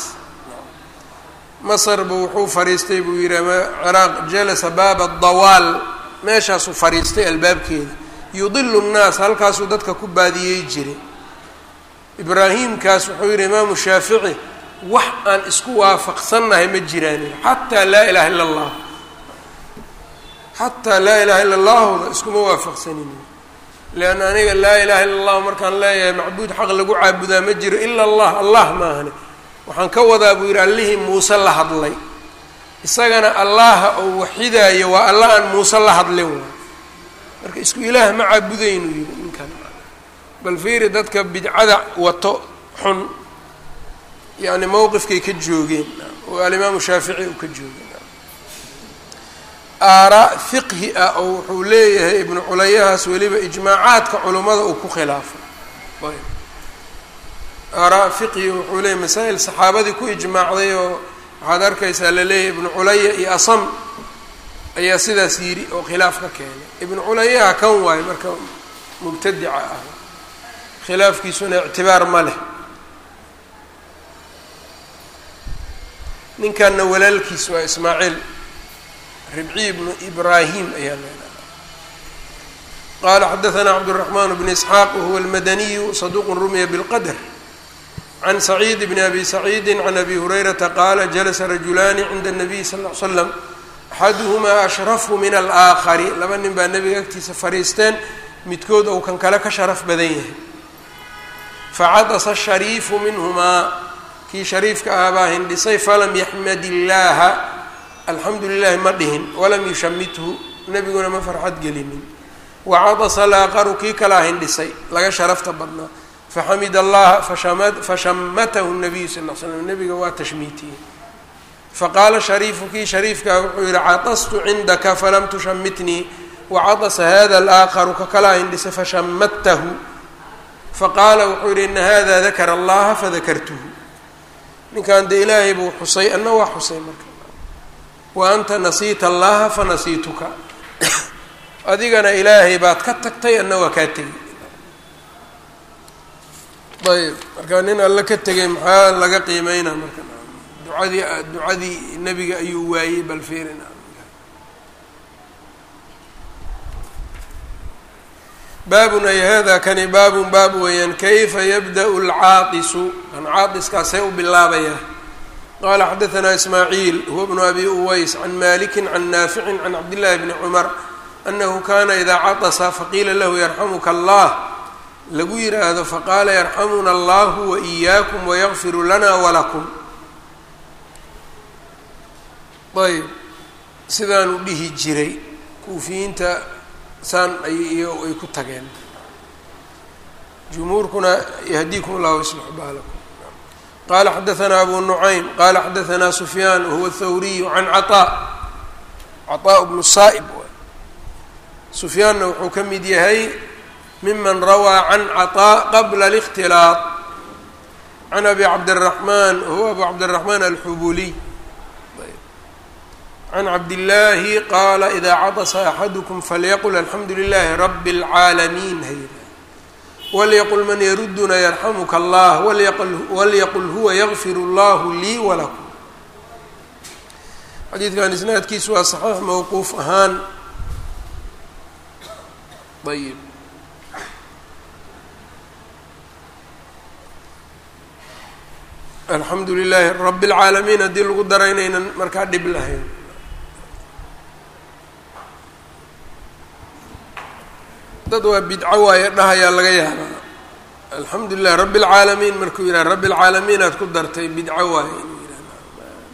masr buu wuxuu fariistay buu yidhi ama ciraaq jalasa baaba dawaal meeshaasuu fariistay albaabkeeda. Yudilu nnaas halkaasuu dadka ku baadiyey jiray ibraahimkaas wuxuu yidhi imaamu shaafici wax aan isku waafaqsannahay ma jiraan xataa laa ilaha illa allah xataa laa ilaha illa allahooda iskuma waafaqsanin leanna aniga laa ilaha illa allahu markaan leeyahay macbuud xaq lagu caabudaa ma jiro ila allah allah maahane waxaan ka wadaa buu yidhi allihii muuse la hadlay. Isagana allaha oo waxidaayo waa alla aan muuse la hadlin. Waay marka isku ilaah ma caabudaynu yidhi bal fiiri dadka bidcada wato xun yacni mowqifkay ka joogeen oo alimaamu shaafici uu ka joogeen. Aaraa fiqhi ah oo wuxuu leeyahay ibnu culayahaas weliba ijmaacaadka culummada uu ku khilaafay ayb. Aaraa fiqhi wuxuu leeyahy masaa'il saxaabadii ku ijmaacday oo waxaad arkaysaa la leeyahay ibnu culaya iyo asam ayaa sidaas yidhi oo khilaaf ka keenay. Ibnu culayaha kan waayo marka mubtadica ah khilaafkiisuna ictibaar ma leh ninkanna walaalkiis waa ismaaciil ribciy bnu ibraahim ayaa leedaha qala xadaثna cabdالرaحman bn isxaaq wahuwa اlmadaniyu saduq rumiya bاlqadr can saciid bn abi saciidi can abi hurayrata qaala jalasa rajulaani cinda الnabiy sal ll ly slam axaduhumaa ashrafu min alaakhari laba nin baa nebiga agtiisa fariisteen midkood ou kan kale ka sharaf badan yahay facadasa shariifu minhumaa kii shariifka ah baa hindhisay falam yaxmad illaaha alxamdu lilahi ma dhihin walam yushamithu nebiguna ma farxad gelinin wacadasa alaaqaru kii kalaa hindhisay laga sharafta badnaa faxamid allaha fashamatahu nabiyu sal l nebiga waa tashmiitiyey faqaala shariifu kii shariifkaa wuxuu yihi catastu cindaka falam tushamitnii wacadasa hada alaaqaru ka kalaa hindhisay fashamadtahu faqaala wuxuu yihi ina hada dakara allaha fadakartuhu. Ninkan dee ilaahay buu xusay anna waa xusay marka. Wa anta nasiita allaha fanasiituka adigana ilaahay baad ka tagtay anna waa kaa tegay ayb marka nin alla ka tegay maxaa laga qiimeynaa marka? Ducadii ducadii nebiga ayuu waayey bal fiirina baabun ay hada kani baabun baab weeyaan kayfa yabda-u alcaadisu an caadiskaasee u bilaabayaa qaala xadaanaa ismaaciil huwa bnu abi uways can malikin can naaficin can cabdillaahi bni cumar anahu kana idaa catasa faqiila lahu yarxamuka allah. Lagu yidhaahdo faqaala yarxamuna allahu waiyaakum wayaqfiru lana walakum ayb sidaan dhihi jiray kuufiyiinta saan ay ay ku tageen jumhuurkuna yahdiikum اllah yslx baalakum qala xadaثna abu nucaym qala xadaثna sufyaan wahuwa thawriyu can caطaa caطaa bnu saa'ib sufyaanna wuxuu ka mid yahay miman rawaa can caطaa qabla اlاkhtilaaط can abi cabdالraحman wahuwa abu cabdالraحman alxubuliy can cabdillaahi qaala idaa cadasa axadukum falyaqul alxamdu lilaahi rabi اlcaalamiin hayda walyaqul man yaruduna yarxamuka allah walyaqul huwa yakfir allahu lii walakum xadiidkan isnaadkiisu waa saxiix mowquuf ahaan ayb alxamdu lilaahi rabi اlcaalamiin haddii lagu daraynaynaan markaa dhib lahayn dad waa bidco waaye dhahayaa laga yaabaa. Alxamdu lilah rabi اlcaalamiin markuu yidhaha rabi اlcaalamiin aad ku dartay bidco waaye inuu yidhah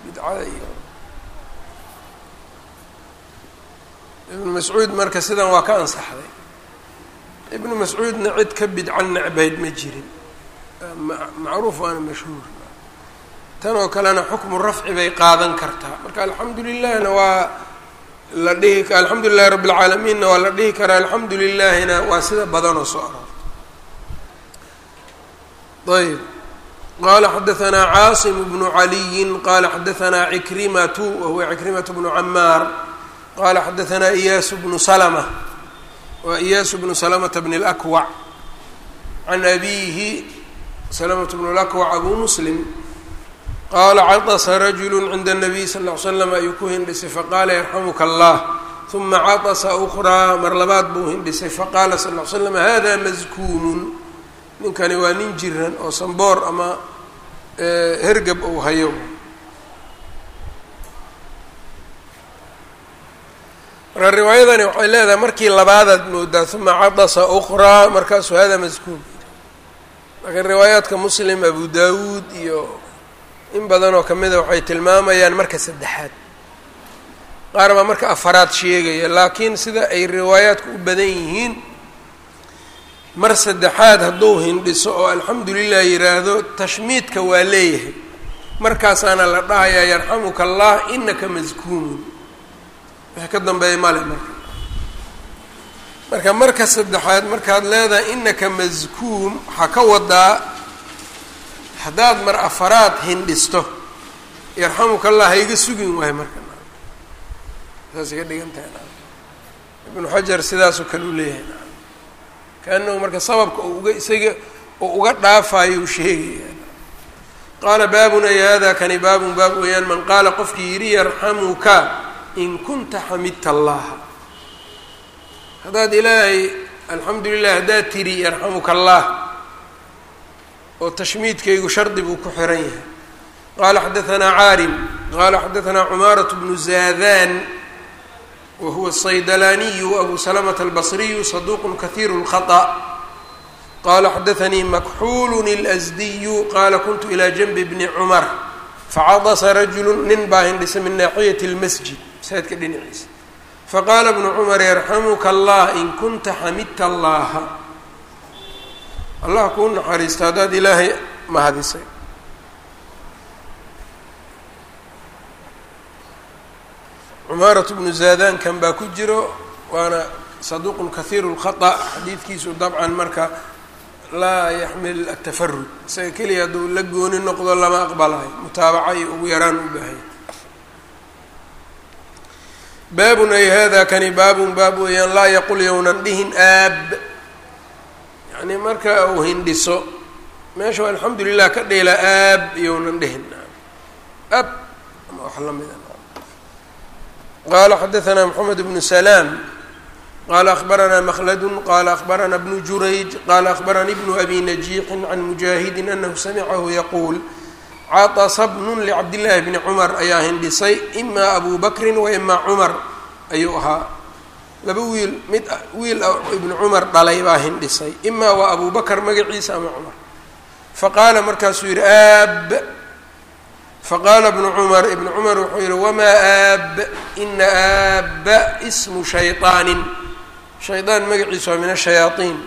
bidcada iyo. Ibnu mascuud marka sidan waa ka ansaxday. Ibnu mascuudna cid ka bidco necbayd ma jirin. Macruuf waana mashhuur. Tan oo kalena xukmu rafci bay qaadan kartaa. Marka alxamdu lilahna waa la dhihi alxamdu lilahi rabi اlcaalamiinna waa la dhihi karaa alxamdu lilaahina waa sida badanoo soo aroortay ayb qala xadaثna caasim bnu caliyin qala xadaثna cikrimatu wahuwa cikrimatu bnu camaar qala xadaثna iyaasu bnu slma wa iyaasu bnu slmta bn اlأkwac can abihi slmt bn اlأkwac abu muslim qaala catasa rajulu cinda اnabiy sal ly slam ayuu ku hindhisay faqaala yarxamuka allah uma catasa ukraa mar labaad buu hindhisay faqaala sal ly slam hada maskuumun ninkani waa nin jiran oo sanboor ama hergab uu hayo marka riwaayadani waxay leedahay markii labaadaad moodaa uma cadasa ukraa markaasuu hada maskuun laakiin riwaayaadka muslim abu dawuud iyo in badan oo kamida waxay tilmaamayaan marka saddexaad. Qaar baa marka afaraad sheegaya laakiin sida ay riwaayaadku u badan yihiin mar saddexaad hadduu hindhiso oo alxamdu lilah yiraahdo tashmiidka waa leeyahay. Markaasaana la dhahayaa yarxamuka allah inaka maskuumun wixii ka dambeeya male marka. Marka marka saddexaad markaad leedahay inaka maskuum waxaa ka wadaa haddaad mar afaraad hindhisto yarxamuka allah hayga sugin waayo marka. Saasay ka dhigan tahay ibnu xajar sidaasoo kale u leeyahay kaanahu marka sababka oo uga isaga oo uga dhaafayo u sheegaya qaala baabun ay hada kani baabun baab weeyaan man qaala qofkii yidhi yarxamuka in kunta xamidta allaha haddaad ilaahay alxamdu lilah haddaad tiri yarxamuka allah oo tashmiidkaygu shardi buu ku xiran yahay. Qaala xadaanaa caarim qaala xadaanaa cumaarat bnu zaadan wa huwa saydalaaniyu abu salamata albasriyu saduuqun kahiiru lkhaa qaala xadaanii makxuulun اlsdiyu qaala kuntu ilaa janbi bni cumar facadasa rajulu nin baa hindhisa min naaxiyati اlmasjid masaajidka dhinaciisa. Faqaala bnu cumar yarxamuka allah in kunta xamidta allaha allah kuu naxariista haddaad ilaahay mahadisay. Cumaaratu bnu zaadankan baa ku jiro waana saduuqun kahiiru lkhata xadiidkiisu dabcan marka laa yaxmil atafarud isaga keliya hadduu la gooni noqdo lama aqbalayo mutaabaca iyo ugu yaraan u baahay baabun ay hada kani baabun baab weeyaan laa yaqul yownan dhihin aab yani marka uu hindhiso meesha alxamdu lilah ka dheela aab iyounan dhehin ab ama wax la mida qaala xadaثna mxamed bnu salaam qala akhbaranaa mkhladu qala akhbarana bnu jurayj qala akhbaranii bnu abi najiixin can mujaahidi anahu samicahu yaquul caطasa bnun licabdillaahi bni cumar ayaa hindhisay ima abu bakrin wa ima cumar ayuu ahaa laba wiil mid wiil ah ibnu cumar dhalay baa hindhisay. Imaa waa abubakar magaciisa ama cumar. Faqaala markaasuu yidhi aab. Faqaala ibnu cumar ibnu cumar wuxuu yidhi wamaa aab? Ina aaba ismu shayطaanin shaydaan magaciisu waa min ashayaaiin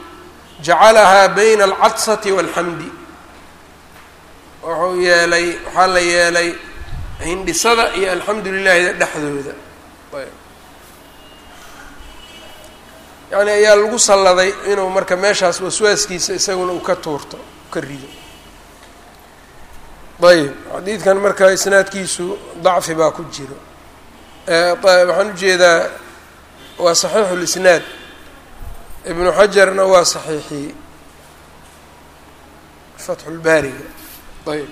jacalahaa bayna alcadsati walxamdi wuxuu yeelay waxaa la yeelay hindhisada iyo alxamdu lilaahida dhexdooda yani ayaa lagu salladay inuu marka meeshaas waswaaskiisa isaguna uu ka tuurto ka rido. Ayb xadiidkan marka isnaadkiisu dacfi baa ku jiro. Waxaan u jeedaa waa saxiixu lisnaad ibnu xajarna waa saxiixiyey fatxulbaariga ayb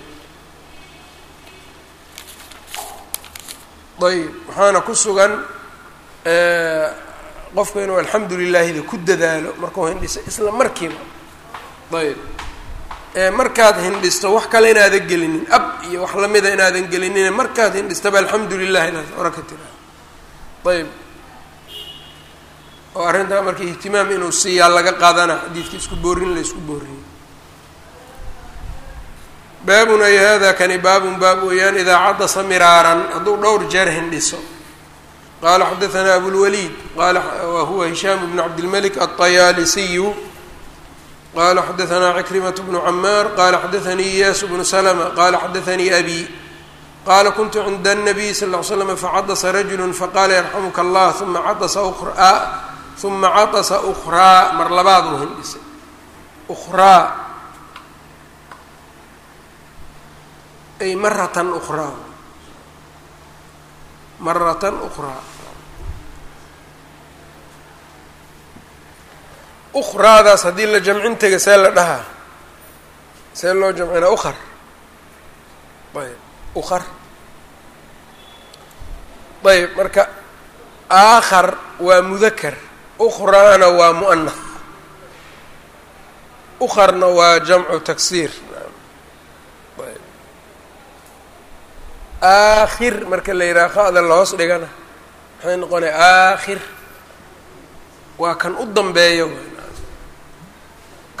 ayb waxaana ku sugan qofku inuu alxamdu lilaahida ku dadaalo markuu hindhiso isla markiiba. Ayb markaad hindhisto wax kale inaadan gelinin ab iyo wax lamida inaadan gelinin markaad hindhistaba alxamdu lilah inaad ora ka tiraado. Ayb oo arrintaa marka ihtimaam inuu siiyaa laga qaadana xadiidka isku boorin la isku booriyey baabun ay hada kani baabun baab weeyaan idaa cadasa miraaran hadduu dhowr jeer hindhiso qala xadaثna abulwaliid qala wahuwa hishaam bn cabdilmalik aلطayaalisiyu qala xadaثna cikrimaة bnu camaar qala xadaثanii iyaas bnu slma qala xadaثanii abi qala kuntu cinda الnabiy sal اه l slm facadasa rajulu faqala yarxamuka اllah uma cadasa ra uma cadasa ukraa mar labaad uu hindhisay ukraa ay maratan ukraa maratan ukraa ukraadaas haddii la jamcin tega see la dhahaa see loo jamcinaa ukar ayb ukar ayb marka aakhar waa mudakar ukraana waa mu'anath ukarna waa jamcu taksiir ayb aakhir marka la yidhaha qa'da lahoos dhigana maxay noqonaya aakhir. Waa kan u dambeeyo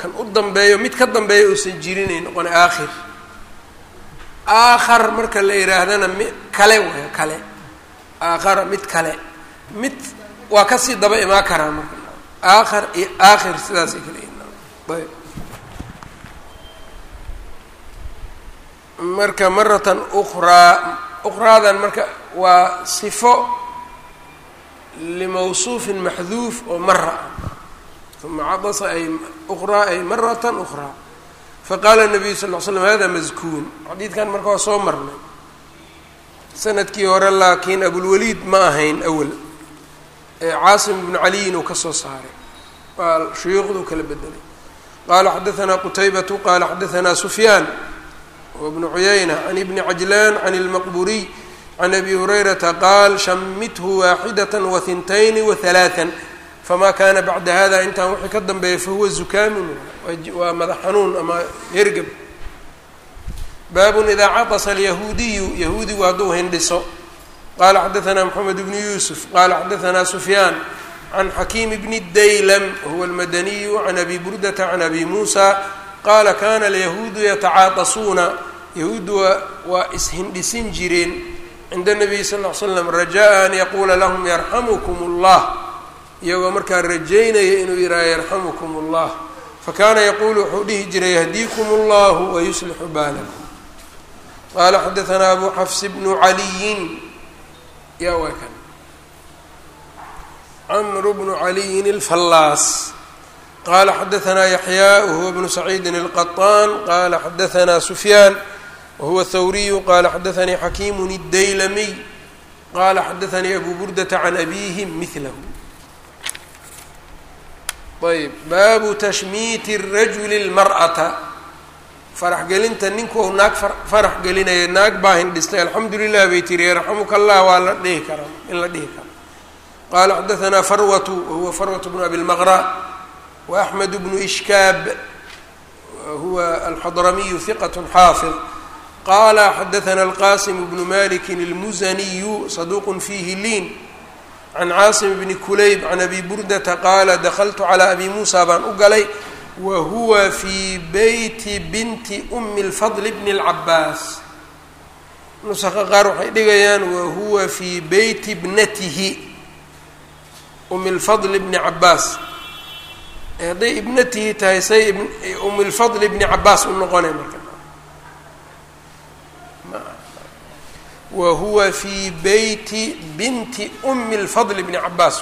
kan u dambeeyo mid ka dambeeya uusan jirinay noqona aakhir. Aakhar marka la yidhaahdana mi kale waay kale. Aakhara mid kale. Mid waa ka sii daba imaan karaa marka. Aakhar iyo aakhir sidaasay yihiin ayb marka maratan ukraa ukraadan marka waa sifo limawsuufin maxduuf oo mara ah uma cadasa ay ukraa ay maratan ukraa faqaala nabiyu sal ly slam hada maskuun xadiidkan marka waa soo marnay. Sanadkii hore laakiin abulwaliid ma ahayn awal. Ee caasim ibnu caliyin uu ka soo saaray. Waa shuyuuqdu kala bedelay. Qaala xadaanaa qutaybatu qaala xadaanaa sufyaan wbnu cuyayna can ibni cajlaan can ilmaqburiy can abi hurayrata qaal shamithu waaxidat wahintayn wahalaaثan famaa kaana bacda hada intaan wixii ka dambeeya fahuwa zukaamun waa madax xanuun ama hergab baabun idaa catasa alyahuudiyu yahuudigu hadduu hindhiso qaala xadaanaa moxamed bnu yuusuf qaala xadaanaa sufyaan can xakiim bni daylam huwa almadaniyu can abi burdata can abi muusa qaala kana alyahuudu yatacaatasuuna yahuuddu waa waa ishindhisin jireen cinda nabiyi sal ll ly slam rajaa an yaquula lahum yarxamukum اllah iyagoo markaa rajaynaya inuu yihaaha yarxamukum اllah fakaana yaquulu wuxuu dhihi jiray yahdiikum اllahu wayuslixu baalakum qaala xadaanaa abu xafs bnu caliyin ya waa kan camru bnu caliyin اlfallaas qala xadaanaa yaxyaa wahuwa bnu saciidin اlqaطaan qala xadaanaa sufyaan wahuwa thawriyu qala xadaanii xakiimu الdaylamiy qala xadaanii abu burdata can abihi milahu ayb baabu tashmiiti الrajuli اlmar'ata farax gelinta ninku ou naag farax gelinaya naag baa hindhistay alxamdu lilah bay tiri yarxamuka allah waa la dhihi karaa in la dhihi karo qala xadaثna farwة wahuwa farwaة bnu abi اlmqrى وaأxmed bnu ishkaab huwa alxadramiyu ثiqaة xaafiظ qala xadaثna اlqasim bnu maliki اlmuzaniyu صaduq fiihi liin can caasim bni kulayb can abi burdata qaala dakltu calى abi muusa baan u galay wa huwa fii beyti binti umi اlfadl bni اlcabaas nusaqa qaar waxay dhigayaan wahuwa fii beyti ibnatihi umi lfadl bni cabaas hadday ibnatihi tahay say umi lfadl bni cabaas u noqonay marka wa huwa fii beyti binti umi lfadl bni cabaas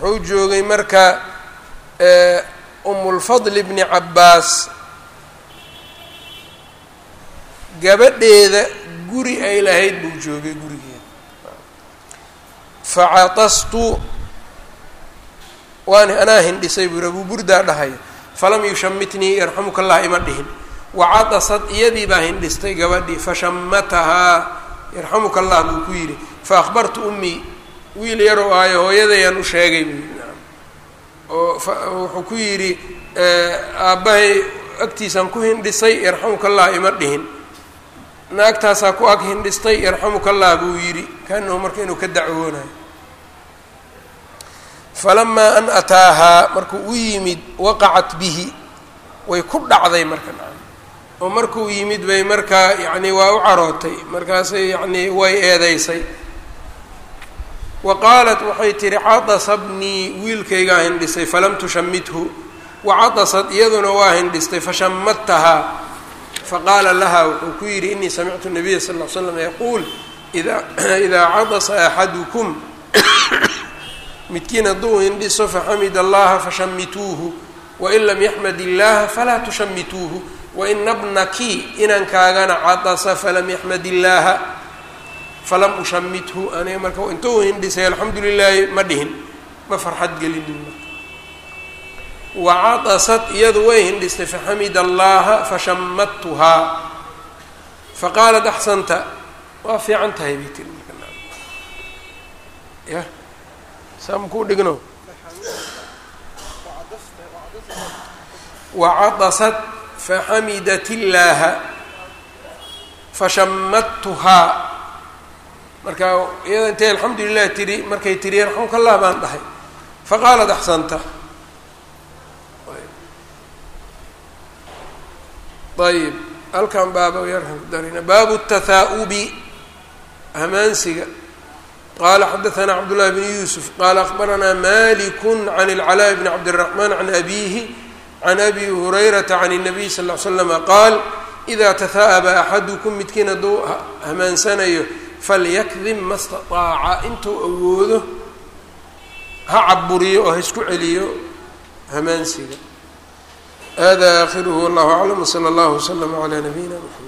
wuxuu joogay marka umulfadl bni cabaas gabadheeda guri ay lahayd buu joogay gurigeeda. Facatastu waani anaa hindhisay buu abuu burdaa dhahayo falam yushamitnii yarxamuka allah ima dhihin wacatasad iyadii baa hindhistay gabadhii fashamatahaa yarxamuka allah buu ku yidhi faahbartu ummii wiil yarow aayo hooyadayaan u sheegay oo wuxuu ku yidhi aabbahay agtiisaan ku hindhisay yarxamuka allah ima dhihin naagtaasaa ku ag hindhistay yarxamuka allah buu yidhi kaanahu marka inuu ka dacwoonayo falamaa an ataahaa markuu u yimid waqacat bihi way ku dhacday marka oo markuu yimid bay markaa yacni waa u carootay. Markaasay yacni way eedeysay wa qaalat waxay tihi cadasa bnii wiilkaygaa hindhisay falam tushamithu wacatasad iyaduna waa hindhistay fashamadtahaa faqaala laha wuxuu ku yidhi inii samictu nabiya sal ll slam yaquul ida idaa cadasa axadukum midkiin hadduu hindhiso faxamid allaha fashamituuhu wain lam yaxmad illaha falaa tushamituuhu waina bnaki inankaagana cadasa falam yaxmad illaaha falam ushamithu aniga marka intuu hindhisay alxamdu lilaahi ma dhihin ma farxad gelinin marka wacatasad iyadu way hindhistay faxamid allaha fashamadtuhaa faqaalat axsanta waa fiican tahay bay tiri ya saam kuu dhigno wacatasad faxamidat illaaha fashamadtuhaa marka iyada intay alxamdu lilah tiri markay tiri yarxamka allah baan dhahay faqaalat axsanta ayb halkan baaba yarkan darina baabu التathaaؤbi hamaansiga qala xadaثna cabdالlahi bn yusuf qala akhbarana malik can الclاء bn cabdالرaحman can abihi can abi hurayrata can الnabiy sal l slama qaal ida tahaaba axadukum midkiin hadduu hamaansanayo falyakdib ma staaaca intuu awoodo ha caburiyo oo ha isku celiyo hamaansiga hada akhiruhu wallahu aclam wsala allahu wslama cala nabiyina mxamed